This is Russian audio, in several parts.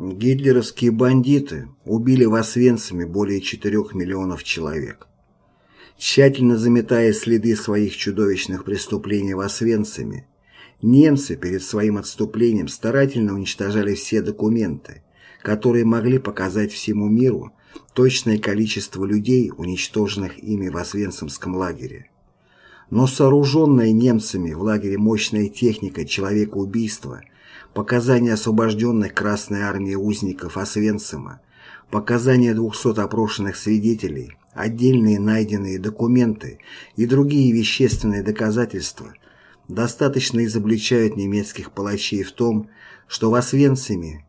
Гитлеровские бандиты убили в Освенциме более 4 миллионов человек. Тщательно заметая следы своих чудовищных преступлений в Освенциме, немцы перед своим отступлением старательно уничтожали все документы, которые могли показать всему миру точное количество людей, уничтоженных ими в Освенцимском лагере. Но сооруженная немцами в лагере мощная техника человекоубийства – показания освобожденных Красной Армией узников Освенцима, показания 200 опрошенных свидетелей, отдельные найденные документы и другие вещественные доказательства достаточно изобличают немецких палачей в том, что в Освенциме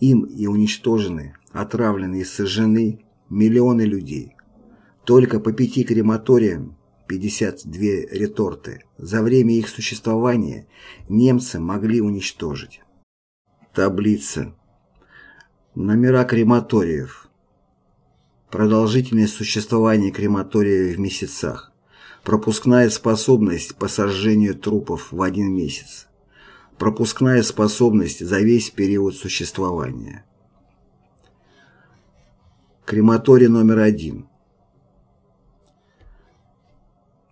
им и уничтожены, отравлены и сожжены миллионы людей. Только по пяти крематориям 52 реторты за время их существования немцы могли уничтожить. Таблица. Номера крематориев. Продолжительность существования крематория в месяцах. Пропускная способность по сожжению трупов в один месяц. Пропускная способность за весь период существования. Крематорий номер один.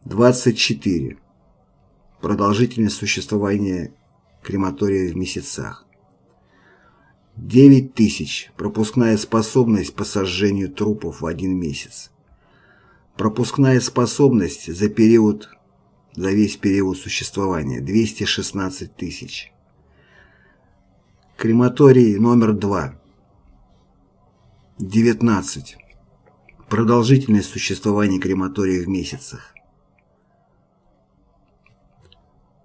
24. Продолжительность существования крематория в месяцах. 9 тысяч. Пропускная способность по сожжению трупов в один месяц. Пропускная способность за период, за весь период существования 216 тысяч. Крематорий номер 2. 19. Продолжительность существования крематория в месяцах.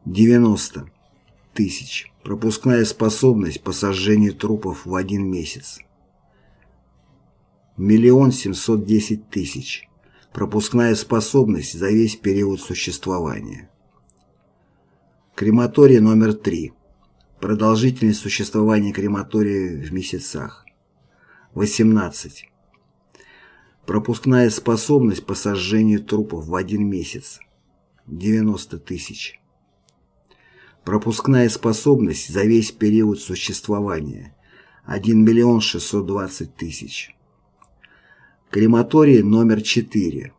90 тысяч. Пропускная способность по сожжению трупов в один месяц. Миллион семьсот десять тысяч. Пропускная способность за весь период существования. Крематорий номер три. Продолжительность существования крематория в месяцах. 18. Пропускная способность по сожжению трупов в один месяц. 90 тысяч. Пропускная способность за весь период существования – 1 миллион 620 тысяч. Крематорий номер 4.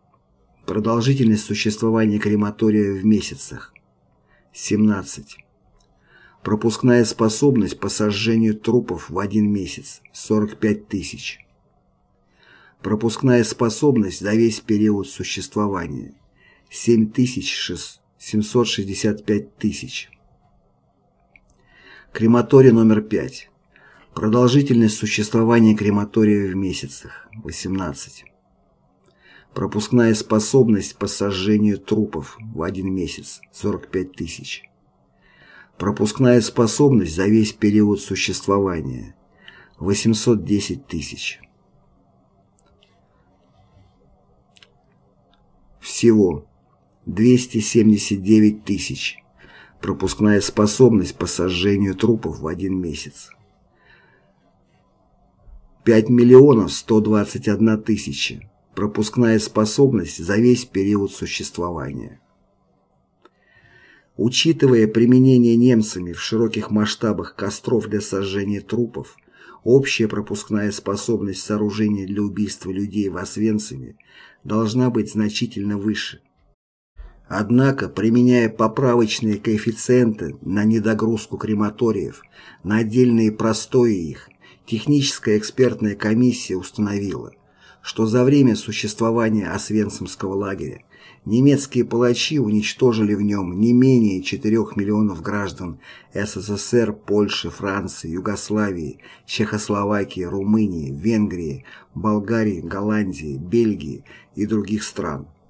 Продолжительность существования крематория в месяцах – 17. Пропускная способность по сожжению трупов в один месяц – 45 тысяч. Пропускная способность за весь период существования – 7765 тысяч. Крематорий номер 5. Продолжительность существования крематория в месяцах – 18. Пропускная способность по сожжению трупов в один месяц – 45 тысяч. Пропускная способность за весь период существования – 810 тысяч. Всего 279 тысяч пропускная способность по сожжению трупов в один месяц. 5 миллионов 121 тысяча пропускная способность за весь период существования. Учитывая применение немцами в широких масштабах костров для сожжения трупов, общая пропускная способность сооружения для убийства людей в Освенциме должна быть значительно выше – Однако, применяя поправочные коэффициенты на недогрузку крематориев, на отдельные простои их, техническая экспертная комиссия установила, что за время существования Освенцимского лагеря немецкие палачи уничтожили в нем не менее 4 миллионов граждан СССР, Польши, Франции, Югославии, Чехословакии, Румынии, Венгрии, Болгарии, Голландии, Бельгии и других стран.